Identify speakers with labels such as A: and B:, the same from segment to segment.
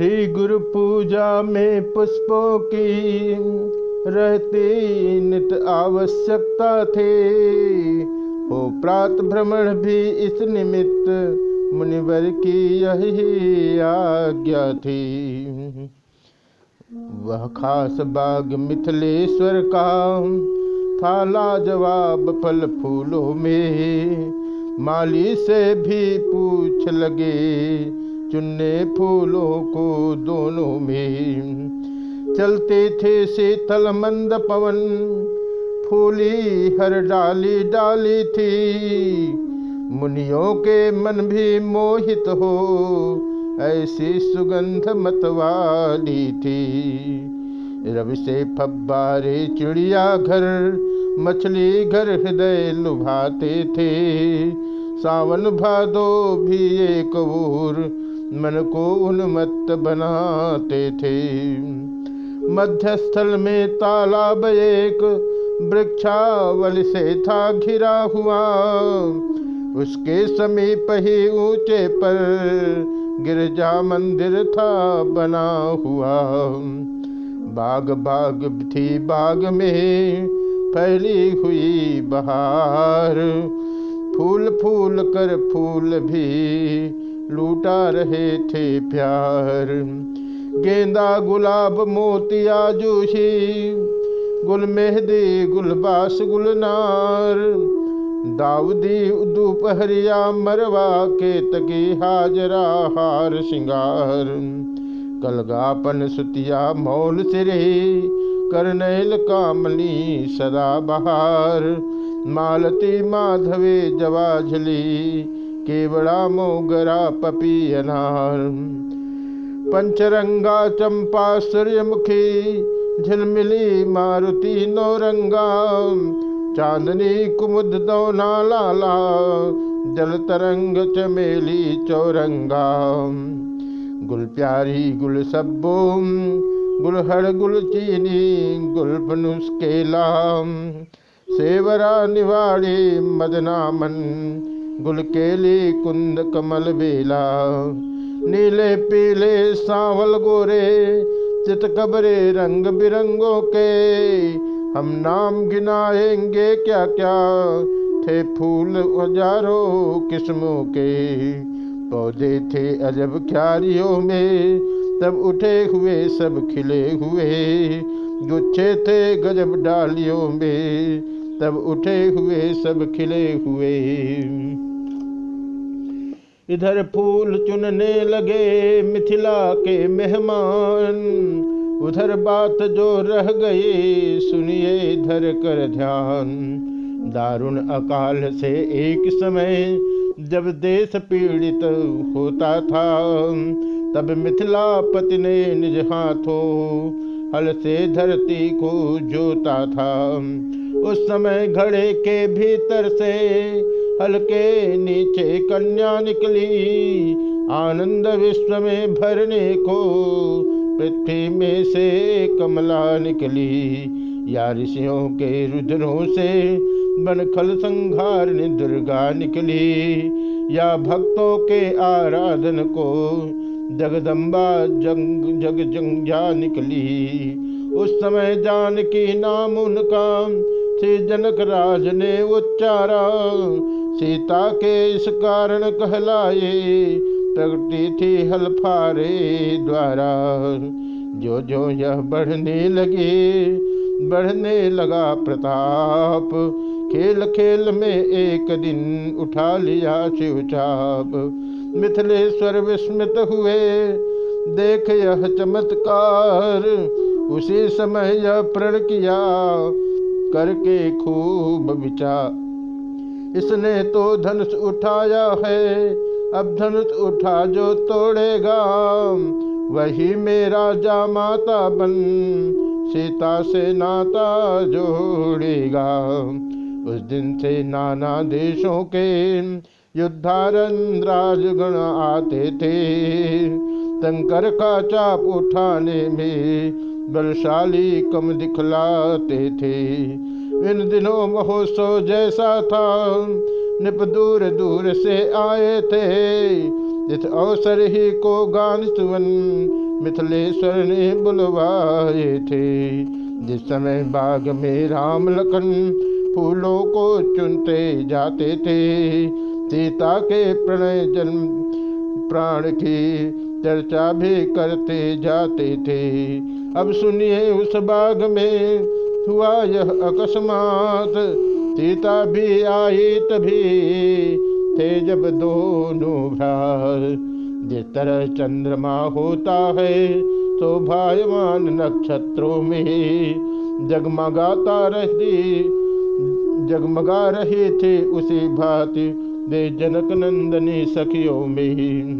A: श्री गुरु पूजा में पुष्पों की रहती नित आवश्यकता थे। हो प्रात भ्रमण भी इस निमित्त मुनिवर की यही आज्ञा थी। वह खास बाग मिथिलेश्वर का था लाजवाब फल फूलों में। माली से भी पूछ लगे चुन्ने फूलों को दोनों में। चलते थे शीतल मंद पवन, फूली हर डाली डाली थी। मुनियों के मन भी मोहित हो, ऐसी सुगंध मतवाली थी। रवि से फब्बारे, चिड़िया घर, मछली घर हृदय लुभाते थे। सावन भादो भी एक मन को उन्मत्त बनाते थे। मध्यस्थल में तालाब एक वृक्षावल से था घिरा हुआ। उसके समीप ही ऊँचे पर गिरजा मंदिर था बना हुआ। बाग बाग थी बाग में फैली हुई बहार। फूल फूल कर फूल भी लूटा रहे थे प्यार। गेंदा, गुलाब, मोतिया, जूशी गुल मेहदी गुलबास, गुलनार, दाऊदी दोपहरिया मरवा के तकी हाजरा, हार, सिंगार। कलगापन, सुतिया, मौल, सिरे, करनैल, कामली सदा बहार मालती, माधवे जवाझली केवड़ा मोगरा पपी अनार पंचरंगा चंपा सूर्यमुखी झिलमिली मारुति नौरंगा। चांदनी कुमुद दौना लाला, जल तरंग चमेली चौरंगा। गुल प्यारी गुल सब्बो गुलहड़ गुल चीनी, गुल बनुस्केला सेवरा निवाड़ी मदनामन गुल केली कुंद, कमल, बेला, नीले, पीले, सावल, गोरे चित कबरे रंग बिरंगों के हम नाम गिनाएँगे क्या क्या थे फूल हज़ारों किस्मों के, पौधे थे अजब क्यारियों में, तब उठे हुए, सब खिले हुए, गुच्छे थे गजब डालियों में, तब उठे हुए, सब खिले हुए। इधर फूल चुनने लगे मिथिला के मेहमान। उधर बात जो रह गई सुनिए धर कर ध्यान। दारुण अकाल से एक समय जब देश पीड़ित होता था, तब मिथिलापति ने निज हाथों हल से धरती को जोता था। उस समय घड़े के भीतर से हल के नीचे कन्या निकली। आनंद विश्व में भरने को पृथ्वी में से कमला निकली। या ऋषियों के रुद्रों से बनखल संघार ने दुर्गा निकली। या भक्तों के आराधन को जगदम्बा जंग जग जंजा निकली। उस समय जान की नाम उनका श्री जनक राज ने उच्चारा। सीता के इस कारण कहलाए, प्रगति थी हलफारे द्वारा। जो जो यह बढ़ने लगे, बढ़ने लगा प्रताप। खेल खेल में एक दिन उठा लिया शिवचाप मिथिलेश्वर विस्मित हुए, देख यह चमत्कार। उसी समय यह प्रण किया करके खूब विचार इसने तो धनुष उठाया है, अब धनुष उठा जो तोड़ेगा। वही मेरा जा माता बन, सीता से नाता जोड़ेगा। उस दिन से नाना देशों के युद्धारन राजगण आते थे। शंकर का चाप उठाने में बलशाली कम दिखलाते थे। इन दिनों महोत्सव जैसा था। निप दूर दूर से आए थे। इस अवसर ही को गान सुवन मिथिलेश्वर ने बुलवाए थे। जिस समय बाग में राम लखन फूलों को चुनते जाते थे, सीता के प्रणय जन्म प्राण की चर्चा भी करते जाते थे। अब सुनिए उस बाग में हुआ यह अकस्मात। सीता भी आई तभी थे जब दोनों भ्रार। जिस तरह चंद्रमा होता है तो भाईमान नक्षत्रों में जगमगाता रहती, जगमगा रहे थे उसी भांति। दे जनक नंदनी सखियों में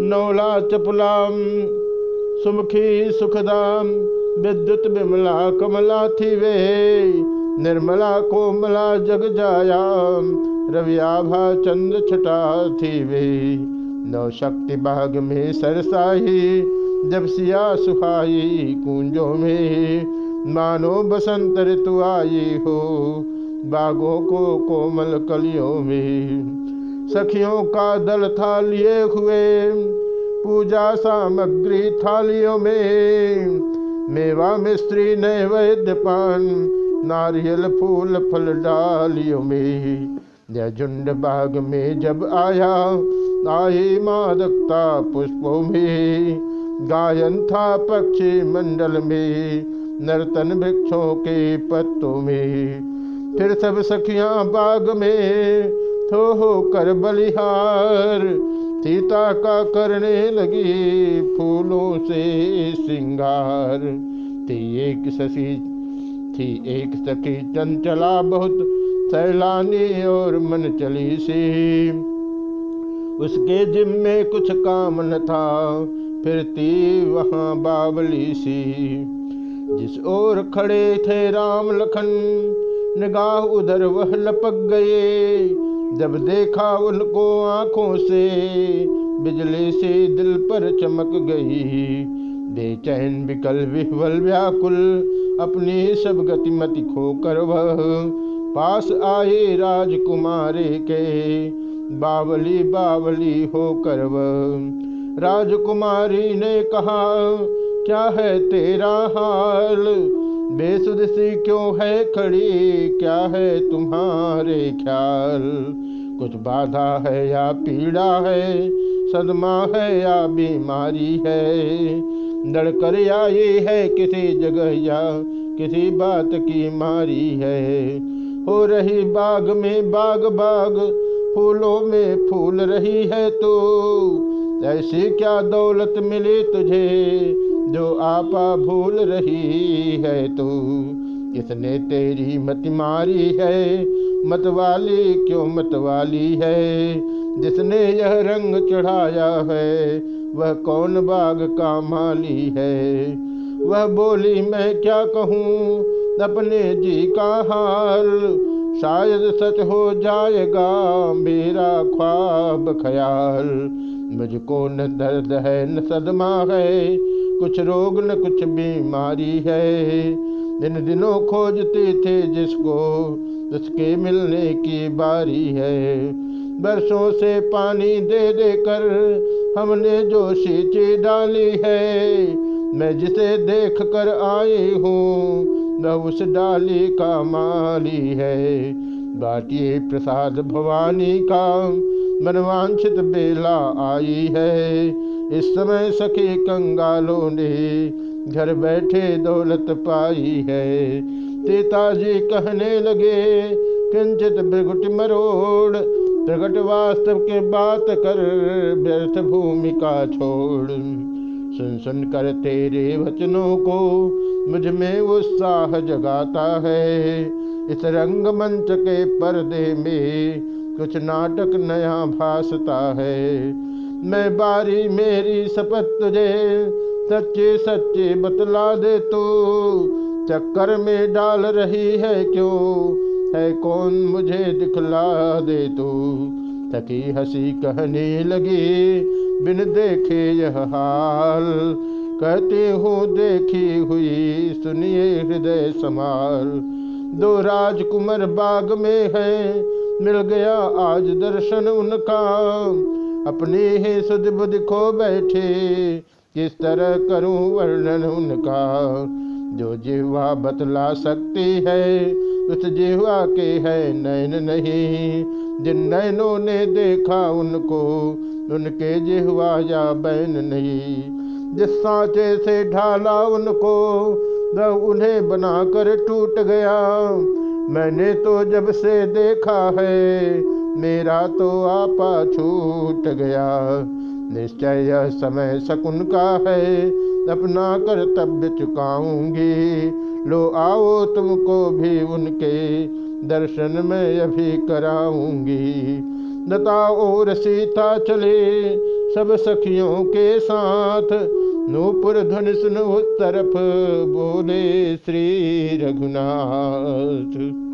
A: नौला चपुलाम सुमुखी सुखदाम विद्युत विमला कमला थी वे, निर्मला कोमला जग जाया रवियाभा चंद्र छटा थी वे। नौ शक्ति बाग में सरसाही जब सिया सुखाई कुंजों में, मानो बसंत ऋतु आई हो, बागों को कोमल कलियों में। सखियों का दल था लिए हुए, पूजा सामग्री थालियों में। मेवा मिस्त्री नैवेद्य पान, नारियल फूल फल डालियों में। जय झुंड बाग में जब आया, आई मादकता पुष्पों में। गायन था पक्षी मंडल में, नर्तन वृक्षों के पत्तों में। फिर सब सखियाँ बाग में थो हो कर बलिहार, सीता का करने लगी फूलों से श्रृंगार थी एक सखी थी एक सखी, चंचला बहुत सैलानी और मन चली सी। उसके जिम में कुछ काम न था फिरती वहाँ बावली सी। जिस ओर खड़े थे राम लखन, निगाह उधर वह लपक गए जब देखा उनको आँखों से, बिजली से दिल पर चमक गई। बेचैन, विकल, विह्वल, व्याकुल, अपनी सब गतिमति खोकर वह पास आए राजकुमारी के। बावली बावली होकर वह राजकुमारी ने कहा, क्या है तेरा हाल? बेसुध सी क्यों है खड़ी? क्या है तुम्हारे ख्याल? कुछ बाधा है या पीड़ा है? सदमा है या बीमारी है? लड़कर ये है किसी जगह या किसी बात की मारी है? हो रही बाग में बाग बाग, फूलों में फूल रही है तो ऐसी क्या दौलत मिली तुझे? जो आपा भूल रही है तो किसने तेरी मत मारी है मतवाली क्यों मतवाली है? जिसने यह रंग चढ़ाया है, वह कौन बाग का माली है? वह बोली, मैं क्या कहूँ अपने जी का हाल? शायद सच हो जाएगा मेरा ख्वाब ख्याल। मुझको न दर्द है, न सदमा है कुछ रोग न कुछ बीमारी है। दिन दिनों खोजते थे जिसको उसके मिलने की बारी है। बरसों से पानी दे दे कर हमने जो सींची डाली है, मैं जिसे देख कर आई हूँ न उस डाली का माली है। बाटिए प्रसाद भवानी का मनवांछित बेला आई है। इस समय सखी कंगालों ने घर बैठे दौलत पाई है। सीताजी कहने लगे, किंचित भृगुट मरोड़, प्रगट वास्तव के बात कर, व्यर्थ भूमिका छोड़। सुन सुन कर तेरे वचनों को मुझमें उत्साह जगाता है। इस रंगमंच के पर्दे में कुछ नाटक नया भासता है। मैं बारी मेरी शपथ तुझे, सच्चे सच्चे बतला दे तू। चक्कर में डाल रही है क्यों? है कौन मुझे दिखला दे तू? थकी हँसी कहने लगी, बिन देखे यह हाल। कहते हो देखी हुई, सुनिए हृदय समाल दो राजकुमार बाग में है मिल गया आज दर्शन उनका। अपने ही सुध बुध खो बैठे, किस तरह करूँ वर्णन उनका? जो जिह्वा बतला सकती है, उस जिह्वा के है नैन नहीं। जिन नैनों ने देखा उनको, उनके जिह्वा या बैन नहीं। जिस सांचे से ढाला उनको, वह उन्हें बनाकर टूट गया। मैंने तो जब से देखा है, मेरा तो आपा छूट गया। निश्चय यह समय शकुन का है, अपना कर्तव्य चुकाऊँगी। लो आओ तुमको भी उनके दर्शन में अभी कराऊँगी। लता और सीता चले सब सखियों के साथ नूपुर धन सुन तरफ़ बोले श्री रघुनाथ।